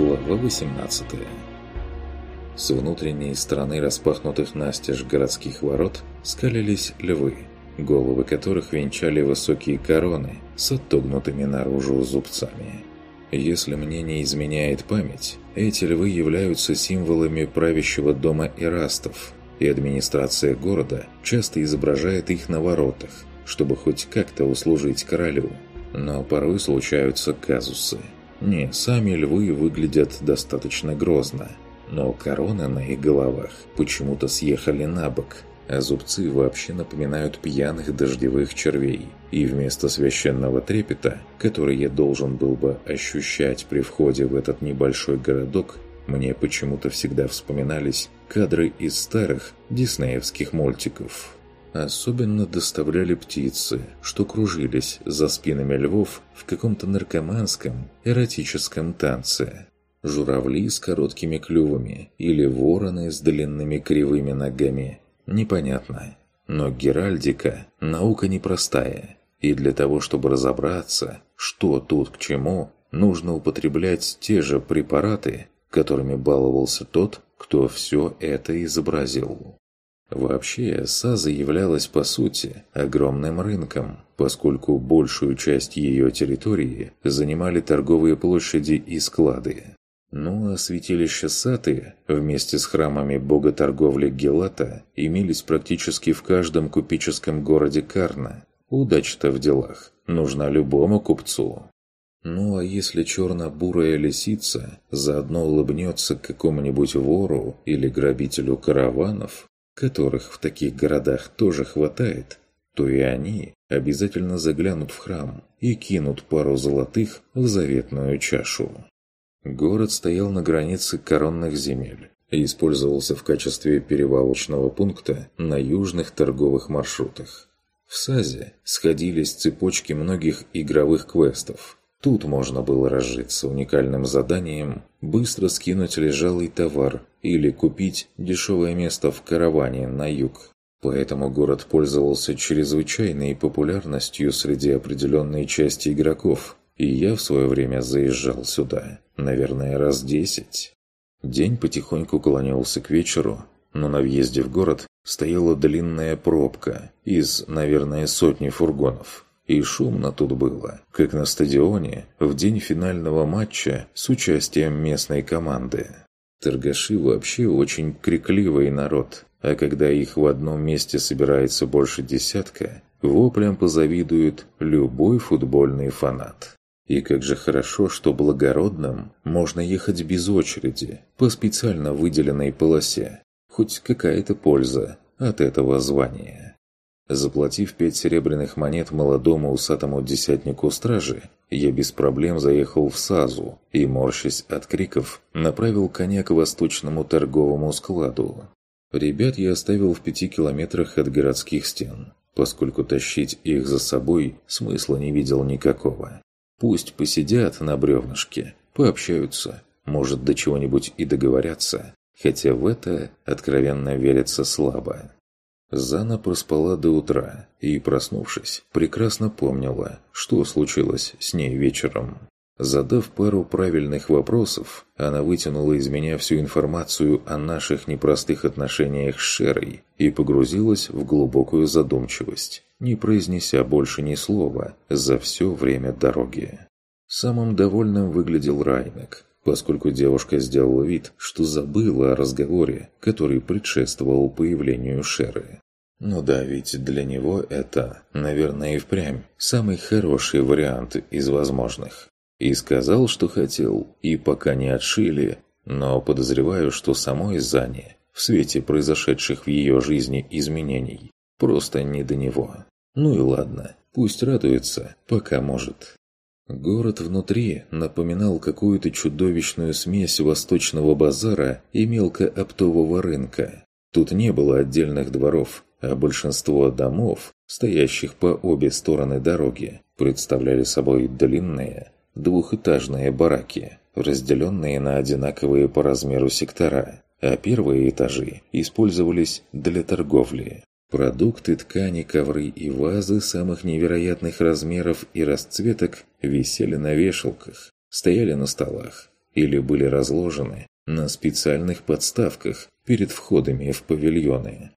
Глава 18 С внутренней стороны распахнутых настежь городских ворот скалились львы, головы которых венчали высокие короны с отогнутыми наружу зубцами. Если мне не изменяет память, эти львы являются символами правящего дома Ирастов, и администрация города часто изображает их на воротах, чтобы хоть как-то услужить королю. Но порой случаются казусы. Не, сами львы выглядят достаточно грозно, но короны на их головах почему-то съехали на бок, а зубцы вообще напоминают пьяных дождевых червей. И вместо священного трепета, который я должен был бы ощущать при входе в этот небольшой городок, мне почему-то всегда вспоминались кадры из старых диснеевских мультиков. Особенно доставляли птицы, что кружились за спинами львов в каком-то наркоманском, эротическом танце. Журавли с короткими клювами или вороны с длинными кривыми ногами. Непонятно. Но геральдика – наука непростая. И для того, чтобы разобраться, что тут к чему, нужно употреблять те же препараты, которыми баловался тот, кто все это изобразил. Вообще, САЗа являлась по сути огромным рынком, поскольку большую часть ее территории занимали торговые площади и склады. Ну а святилища Саты вместе с храмами бога торговли Гелата имелись практически в каждом купеческом городе Карна. Удача-то в делах нужна любому купцу. Ну а если черно-бурая лисица заодно улыбнется какому-нибудь вору или грабителю караванов, которых в таких городах тоже хватает, то и они обязательно заглянут в храм и кинут пару золотых в заветную чашу. Город стоял на границе коронных земель и использовался в качестве перевалочного пункта на южных торговых маршрутах. В Сазе сходились цепочки многих игровых квестов. Тут можно было разжиться уникальным заданием, быстро скинуть лежалый товар или купить дешевое место в караване на юг. Поэтому город пользовался чрезвычайной популярностью среди определенной части игроков, и я в свое время заезжал сюда, наверное, раз десять. День потихоньку клонился к вечеру, но на въезде в город стояла длинная пробка из, наверное, сотни фургонов. И шумно тут было, как на стадионе в день финального матча с участием местной команды. Торгаши вообще очень крикливый народ, а когда их в одном месте собирается больше десятка, воплям позавидует любой футбольный фанат. И как же хорошо, что благородным можно ехать без очереди, по специально выделенной полосе. Хоть какая-то польза от этого звания. Заплатив пять серебряных монет молодому усатому десятнику стражи, я без проблем заехал в Сазу и, морщась от криков, направил коня к восточному торговому складу. Ребят я оставил в пяти километрах от городских стен, поскольку тащить их за собой смысла не видел никакого. Пусть посидят на бревнышке, пообщаются, может до чего-нибудь и договорятся, хотя в это откровенно верится слабо. Зана проспала до утра и, проснувшись, прекрасно помнила, что случилось с ней вечером. Задав пару правильных вопросов, она вытянула из меня всю информацию о наших непростых отношениях с Шерой и погрузилась в глубокую задумчивость, не произнеся больше ни слова за все время дороги. Самым довольным выглядел Райнек, поскольку девушка сделала вид, что забыла о разговоре, который предшествовал появлению Шеры. Ну да, ведь для него это, наверное, и впрямь самый хороший вариант из возможных. И сказал, что хотел, и пока не отшили, но подозреваю, что самой Зане, в свете произошедших в ее жизни изменений, просто не до него. Ну и ладно, пусть радуется, пока может. Город внутри напоминал какую-то чудовищную смесь восточного базара и мелкооптового рынка. Тут не было отдельных дворов, а большинство домов, стоящих по обе стороны дороги, представляли собой длинные двухэтажные бараки, разделенные на одинаковые по размеру сектора, а первые этажи использовались для торговли. Продукты, ткани, ковры и вазы самых невероятных размеров и расцветок висели на вешалках, стояли на столах, или были разложены на специальных подставках перед входами в павильоны.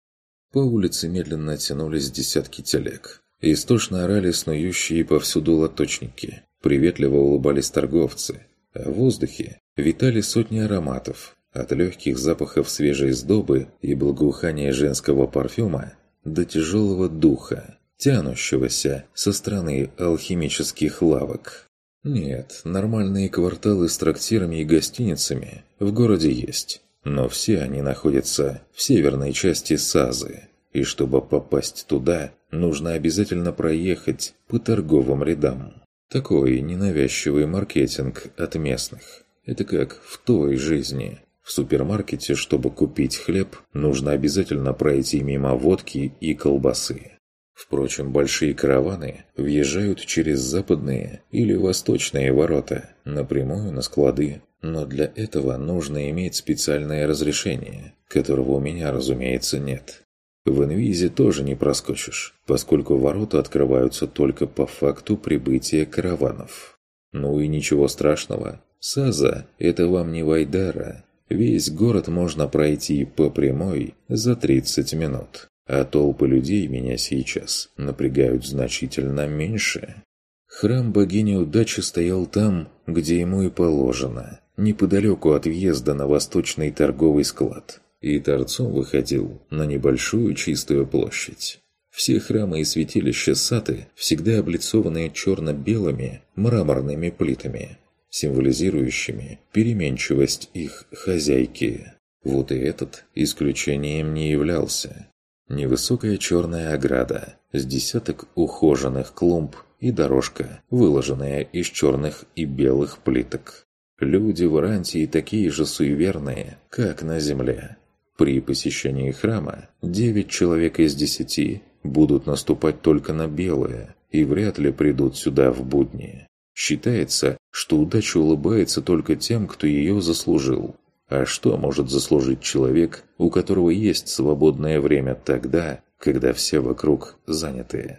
По улице медленно тянулись десятки телег. Истошно орали снующие повсюду лоточники. Приветливо улыбались торговцы. А в воздухе витали сотни ароматов. От легких запахов свежей сдобы и благоухания женского парфюма до тяжелого духа, тянущегося со стороны алхимических лавок. Нет, нормальные кварталы с трактирами и гостиницами в городе есть, но все они находятся в северной части Сазы, и чтобы попасть туда, нужно обязательно проехать по торговым рядам. Такой ненавязчивый маркетинг от местных. Это как в той жизни. В супермаркете, чтобы купить хлеб, нужно обязательно пройти мимо водки и колбасы. Впрочем, большие караваны въезжают через западные или восточные ворота, напрямую на склады, но для этого нужно иметь специальное разрешение, которого у меня, разумеется, нет. В инвизе тоже не проскочишь, поскольку ворота открываются только по факту прибытия караванов. Ну и ничего страшного. Саза – это вам не Вайдара. Весь город можно пройти по прямой за 30 минут а толпы людей меня сейчас напрягают значительно меньше. Храм богини удачи стоял там, где ему и положено, неподалеку от въезда на восточный торговый склад, и торцом выходил на небольшую чистую площадь. Все храмы и святилища Саты всегда облицованные черно-белыми мраморными плитами, символизирующими переменчивость их хозяйки. Вот и этот исключением не являлся. Невысокая черная ограда с десяток ухоженных клумб и дорожка, выложенная из черных и белых плиток. Люди в Ирантии такие же суеверные, как на земле. При посещении храма девять человек из десяти будут наступать только на белое и вряд ли придут сюда в будни. Считается, что удача улыбается только тем, кто ее заслужил. А что может заслужить человек, у которого есть свободное время тогда, когда все вокруг заняты?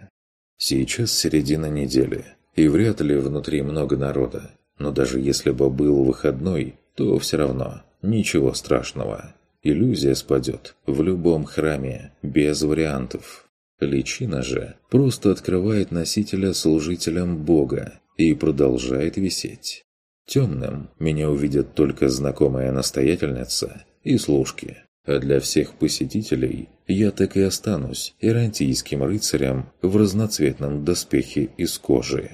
Сейчас середина недели, и вряд ли внутри много народа. Но даже если бы был выходной, то все равно ничего страшного. Иллюзия спадет в любом храме, без вариантов. Личина же просто открывает носителя служителям Бога и продолжает висеть. Темным меня увидят только знакомая настоятельница и служки. А для всех посетителей я так и останусь ирантийским рыцарем в разноцветном доспехе из кожи.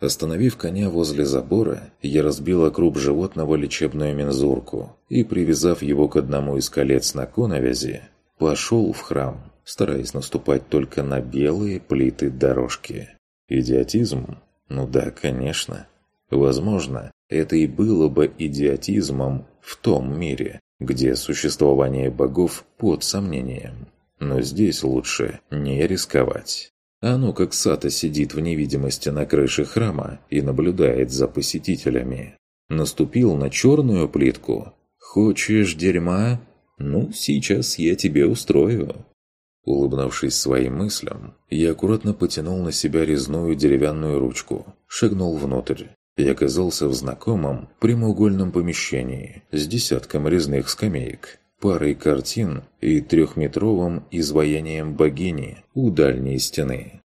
Остановив коня возле забора, я разбил окруп животного лечебную мензурку и, привязав его к одному из колец на коновязи, пошел в храм, стараясь наступать только на белые плиты дорожки. Идиотизм? Ну да, конечно. Возможно, это и было бы идиотизмом в том мире, где существование богов под сомнением. Но здесь лучше не рисковать. Ну как Сата сидит в невидимости на крыше храма и наблюдает за посетителями. Наступил на черную плитку. «Хочешь дерьма? Ну, сейчас я тебе устрою». Улыбнувшись своим мыслям, я аккуратно потянул на себя резную деревянную ручку, шагнул внутрь и оказался в знакомом прямоугольном помещении с десятком резных скамеек, парой картин и трехметровым изваянием богини у дальней стены.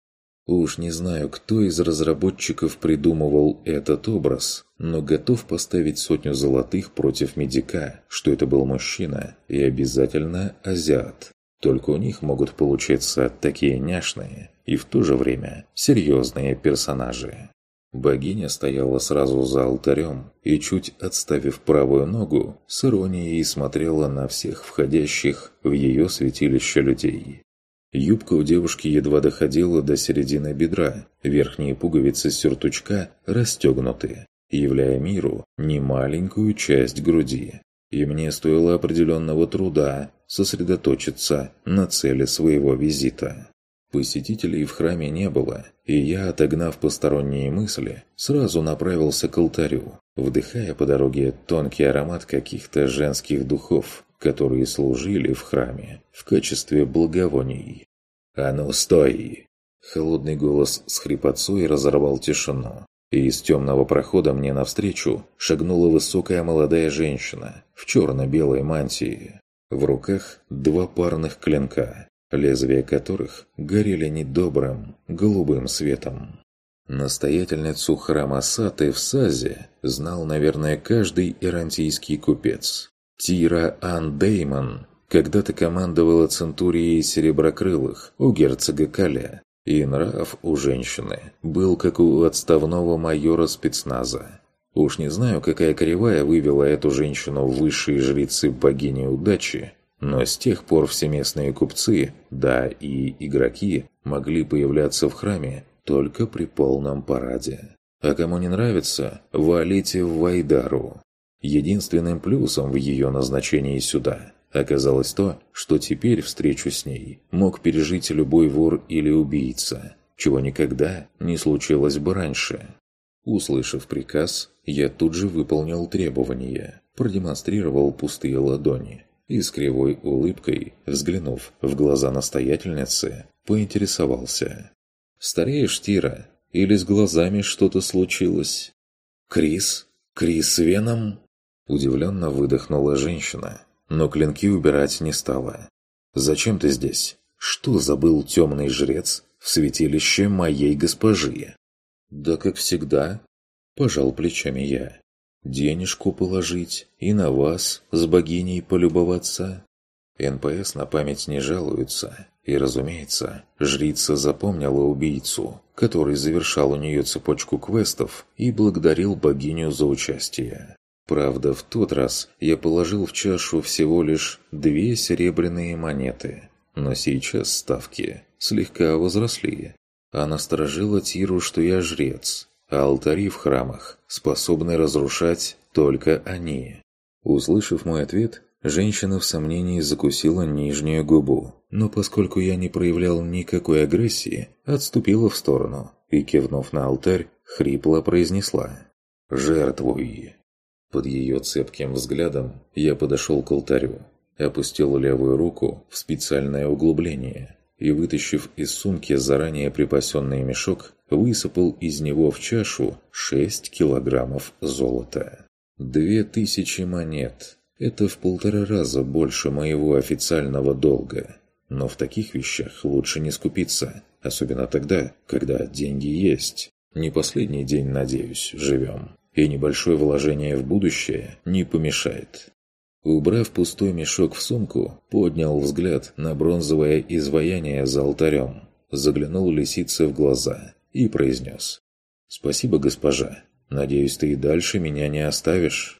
Уж не знаю, кто из разработчиков придумывал этот образ, но готов поставить сотню золотых против медика, что это был мужчина и обязательно азиат. Только у них могут получиться такие няшные и в то же время серьезные персонажи. Богиня стояла сразу за алтарем и, чуть отставив правую ногу, с иронией смотрела на всех входящих в ее святилище людей. Юбка у девушки едва доходила до середины бедра, верхние пуговицы сюртучка расстегнуты, являя миру немаленькую часть груди. И мне стоило определенного труда сосредоточиться на цели своего визита. Посетителей в храме не было, и я, отогнав посторонние мысли, сразу направился к алтарю, вдыхая по дороге тонкий аромат каких-то женских духов, которые служили в храме в качестве благовоний. «А ну, стой!» Холодный голос с хрипотцой разорвал тишину. и из темного прохода мне навстречу шагнула высокая молодая женщина в черно-белой мантии. В руках два парных клинка, лезвия которых горели недобрым голубым светом. Настоятельницу храма Саты в Сазе знал, наверное, каждый ирантийский купец. Тира Ан Деймон когда-то командовала Центурией Сереброкрылых у герцога Каля, и нрав у женщины был как у отставного майора спецназа. Уж не знаю, какая кривая вывела эту женщину в высшие жрицы богини удачи, но с тех пор все местные купцы, да и игроки, могли появляться в храме только при полном параде. А кому не нравится, валите в Вайдару. Единственным плюсом в ее назначении сюда оказалось то, что теперь встречу с ней мог пережить любой вор или убийца, чего никогда не случилось бы раньше. Услышав приказ, я тут же выполнил требования, продемонстрировал пустые ладони и с кривой улыбкой, взглянув в глаза настоятельницы, поинтересовался. «Стареешь, Тира? Или с глазами что-то случилось?» «Крис? Крис Веном?» Удивленно выдохнула женщина, но клинки убирать не стала. «Зачем ты здесь? Что забыл темный жрец в святилище моей госпожи?» «Да как всегда», – пожал плечами я. «Денежку положить и на вас с богиней полюбоваться». НПС на память не жалуются, и, разумеется, жрица запомнила убийцу, который завершал у нее цепочку квестов и благодарил богиню за участие. Правда, в тот раз я положил в чашу всего лишь две серебряные монеты, но сейчас ставки слегка возросли. А насторожила Тиру, что я жрец, а алтари в храмах способны разрушать только они. Услышав мой ответ, женщина в сомнении закусила нижнюю губу, но поскольку я не проявлял никакой агрессии, отступила в сторону и, кивнув на алтарь, хрипло произнесла «Жертвуй». Под ее цепким взглядом я подошел к алтарю, опустил левую руку в специальное углубление и, вытащив из сумки заранее припасенный мешок, высыпал из него в чашу 6 килограммов золота. Две тысячи монет – это в полтора раза больше моего официального долга. Но в таких вещах лучше не скупиться, особенно тогда, когда деньги есть. Не последний день, надеюсь, живем и небольшое вложение в будущее не помешает. Убрав пустой мешок в сумку, поднял взгляд на бронзовое изваяние за алтарем, заглянул лисице в глаза и произнес «Спасибо, госпожа. Надеюсь, ты и дальше меня не оставишь».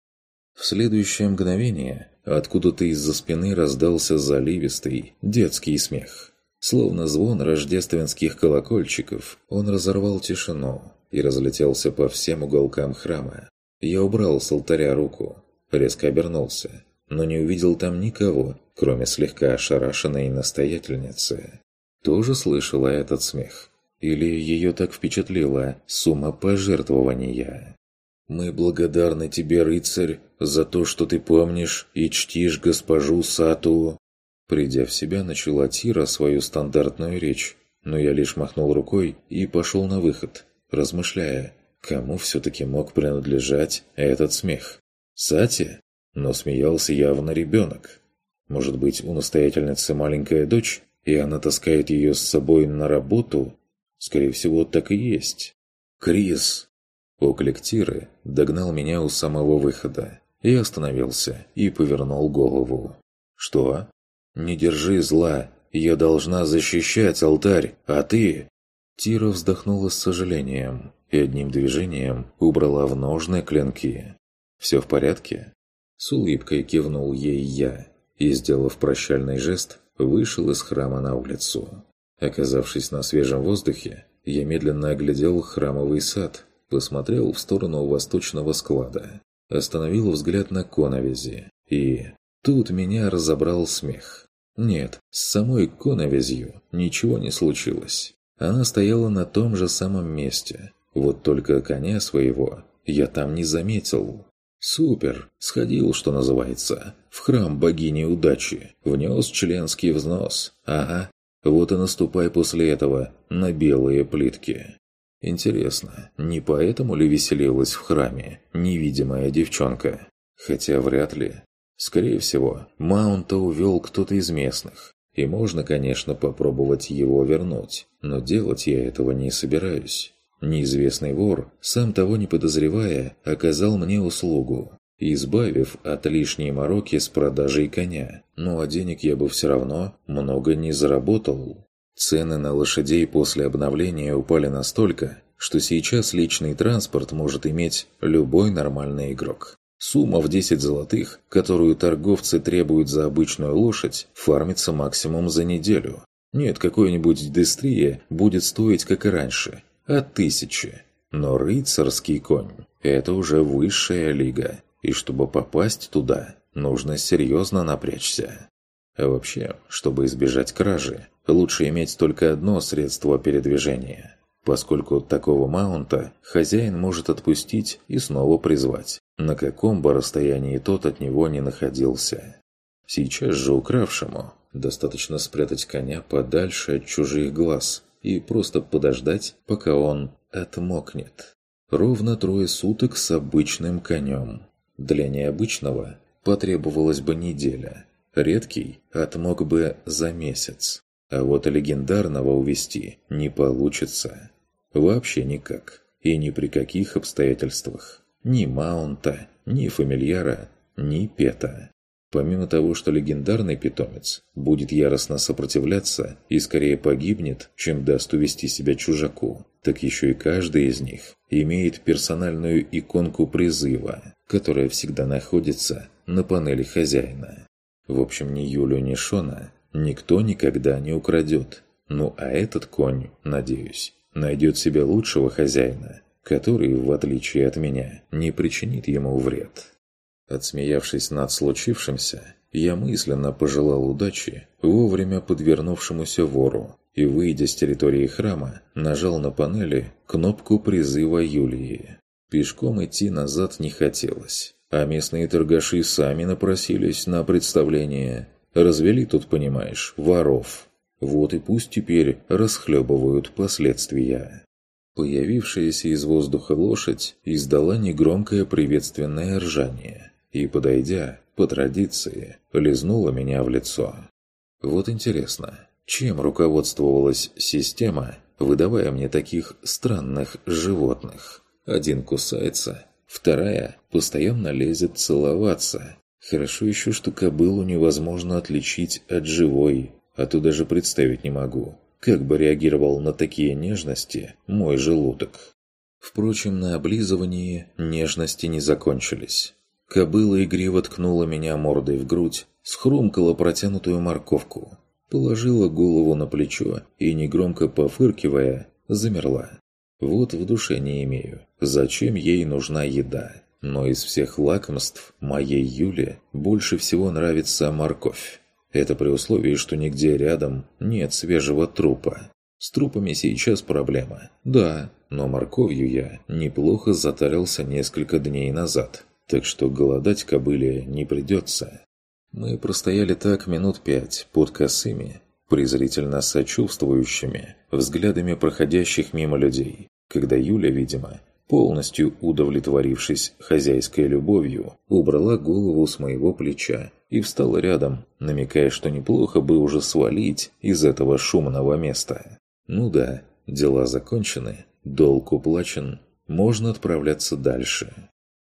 В следующее мгновение откуда-то из-за спины раздался заливистый детский смех. Словно звон рождественских колокольчиков, он разорвал тишину, и разлетелся по всем уголкам храма. Я убрал с алтаря руку, резко обернулся, но не увидел там никого, кроме слегка ошарашенной настоятельницы. Тоже слышала этот смех? Или ее так впечатлила сумма пожертвования? «Мы благодарны тебе, рыцарь, за то, что ты помнишь и чтишь госпожу Сату». Придя в себя, начала Тира свою стандартную речь, но я лишь махнул рукой и пошел на выход, размышляя, кому все-таки мог принадлежать этот смех. Сати? Но смеялся явно ребенок. Может быть, у настоятельницы маленькая дочь, и она таскает ее с собой на работу? Скорее всего, так и есть. «Крис!» Оклик Тиры догнал меня у самого выхода. Я остановился и повернул голову. «Что?» «Не держи зла. Я должна защищать алтарь, а ты...» Тира вздохнула с сожалением и одним движением убрала в ножны клинки. «Все в порядке?» С улыбкой кивнул ей я и, сделав прощальный жест, вышел из храма на улицу. Оказавшись на свежем воздухе, я медленно оглядел храмовый сад, посмотрел в сторону восточного склада, остановил взгляд на коновизи и... Тут меня разобрал смех. Нет, с самой коновизью ничего не случилось. Она стояла на том же самом месте. Вот только коня своего я там не заметил. Супер! Сходил, что называется, в храм богини удачи. Внес членский взнос. Ага. Вот и наступай после этого на белые плитки. Интересно, не поэтому ли веселилась в храме невидимая девчонка? Хотя вряд ли. Скорее всего, Маунта увел кто-то из местных. И можно, конечно, попробовать его вернуть, но делать я этого не собираюсь. Неизвестный вор, сам того не подозревая, оказал мне услугу, избавив от лишней мороки с продажей коня. Ну а денег я бы все равно много не заработал. Цены на лошадей после обновления упали настолько, что сейчас личный транспорт может иметь любой нормальный игрок. Сумма в 10 золотых, которую торговцы требуют за обычную лошадь, фармится максимум за неделю. Нет, какой-нибудь дестрия будет стоить, как и раньше, от тысячи. Но рыцарский конь – это уже высшая лига, и чтобы попасть туда, нужно серьезно напрячься. А вообще, чтобы избежать кражи, лучше иметь только одно средство передвижения, поскольку такого маунта хозяин может отпустить и снова призвать, на каком бы расстоянии тот от него не находился. Сейчас же укравшему достаточно спрятать коня подальше от чужих глаз и просто подождать, пока он отмокнет. Ровно трое суток с обычным конем. Для необычного потребовалась бы неделя – Редкий отмог бы за месяц. А вот легендарного увести не получится. Вообще никак. И ни при каких обстоятельствах. Ни маунта, ни фамильяра, ни пета. Помимо того, что легендарный питомец будет яростно сопротивляться и скорее погибнет, чем даст увести себя чужаку, так еще и каждый из них имеет персональную иконку призыва, которая всегда находится на панели хозяина. В общем, ни Юлю, ни Шона никто никогда не украдет. Ну а этот конь, надеюсь, найдет себе лучшего хозяина, который, в отличие от меня, не причинит ему вред. Отсмеявшись над случившимся, я мысленно пожелал удачи вовремя подвернувшемуся вору и, выйдя с территории храма, нажал на панели кнопку призыва Юлии. Пешком идти назад не хотелось а местные торгаши сами напросились на представление. Развели тут, понимаешь, воров. Вот и пусть теперь расхлебывают последствия. Появившаяся из воздуха лошадь издала негромкое приветственное ржание и, подойдя, по традиции, лизнула меня в лицо. Вот интересно, чем руководствовалась система, выдавая мне таких странных животных? Один кусается, Вторая постоянно лезет целоваться. Хорошо еще, что кобылу невозможно отличить от живой, а то даже представить не могу, как бы реагировал на такие нежности мой желудок. Впрочем, на облизывании нежности не закончились. Кобыла игриво ткнула меня мордой в грудь, схрумкала протянутую морковку, положила голову на плечо и, негромко пофыркивая, замерла. Вот в душе не имею, зачем ей нужна еда. Но из всех лакомств моей Юле больше всего нравится морковь. Это при условии, что нигде рядом нет свежего трупа. С трупами сейчас проблема. Да, но морковью я неплохо затарился несколько дней назад. Так что голодать кобыле не придется. Мы простояли так минут пять под косыми, презрительно сочувствующими взглядами проходящих мимо людей когда Юля, видимо, полностью удовлетворившись хозяйской любовью, убрала голову с моего плеча и встала рядом, намекая, что неплохо бы уже свалить из этого шумного места. Ну да, дела закончены, долг уплачен, можно отправляться дальше.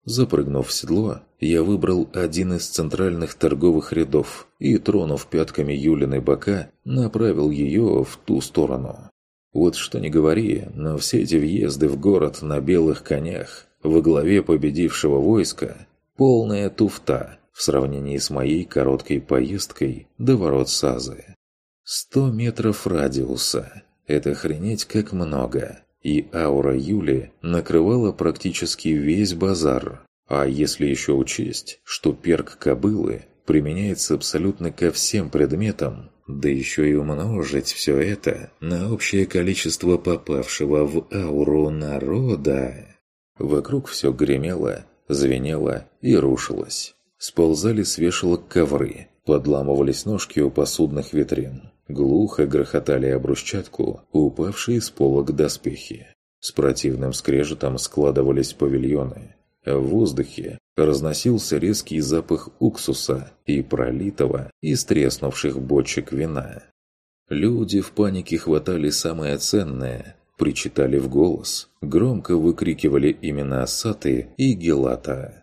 Запрыгнув в седло, я выбрал один из центральных торговых рядов и, тронув пятками Юлины бока, направил ее в ту сторону. Вот что ни говори, но все эти въезды в город на белых конях во главе победившего войска – полная туфта в сравнении с моей короткой поездкой до ворот Сазы. Сто метров радиуса – это охренеть как много, и аура Юли накрывала практически весь базар. А если еще учесть, что перк кобылы применяется абсолютно ко всем предметам, да еще и умножить все это на общее количество попавшего в ауру народа. Вокруг все гремело, звенело и рушилось. Сползали с вешалок ковры, подламывались ножки у посудных витрин. Глухо грохотали об брусчатку упавшие с полок доспехи. С противным скрежетом складывались павильоны, в воздухе разносился резкий запах уксуса и пролитого из треснувших бочек вина. Люди в панике хватали самое ценное, причитали в голос, громко выкрикивали имена Саты и Гелата.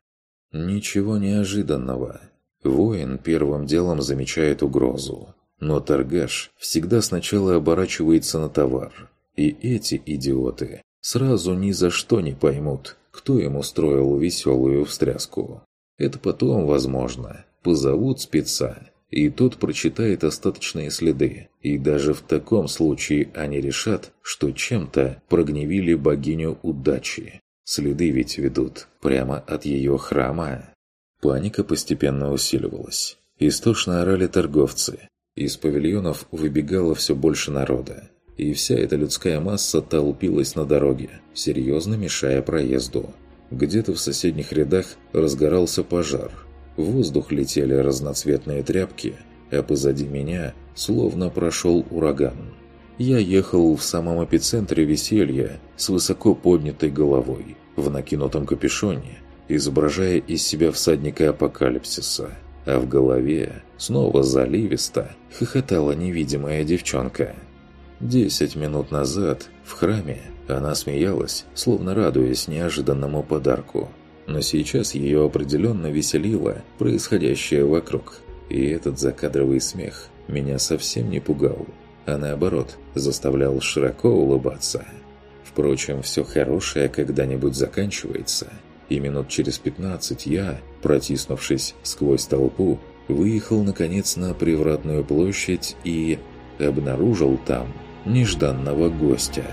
Ничего неожиданного. Воин первым делом замечает угрозу, но торгаш всегда сначала оборачивается на товар. И эти идиоты сразу ни за что не поймут, кто им устроил веселую встряску. Это потом, возможно, позовут спеца, и тот прочитает остаточные следы. И даже в таком случае они решат, что чем-то прогневили богиню удачи. Следы ведь ведут прямо от ее храма. Паника постепенно усиливалась. Истошно орали торговцы. Из павильонов выбегало все больше народа и вся эта людская масса толпилась на дороге, серьезно мешая проезду. Где-то в соседних рядах разгорался пожар. В воздух летели разноцветные тряпки, а позади меня словно прошел ураган. Я ехал в самом эпицентре веселья с высоко поднятой головой, в накинутом капюшоне, изображая из себя всадника апокалипсиса. А в голове снова заливисто хохотала невидимая девчонка – Десять минут назад в храме она смеялась, словно радуясь неожиданному подарку. Но сейчас ее определенно веселило происходящее вокруг. И этот закадровый смех меня совсем не пугал, а наоборот заставлял широко улыбаться. Впрочем, все хорошее когда-нибудь заканчивается, и минут через пятнадцать я, протиснувшись сквозь толпу, выехал наконец на привратную площадь и обнаружил там нежданного гостя.